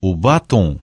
o batom.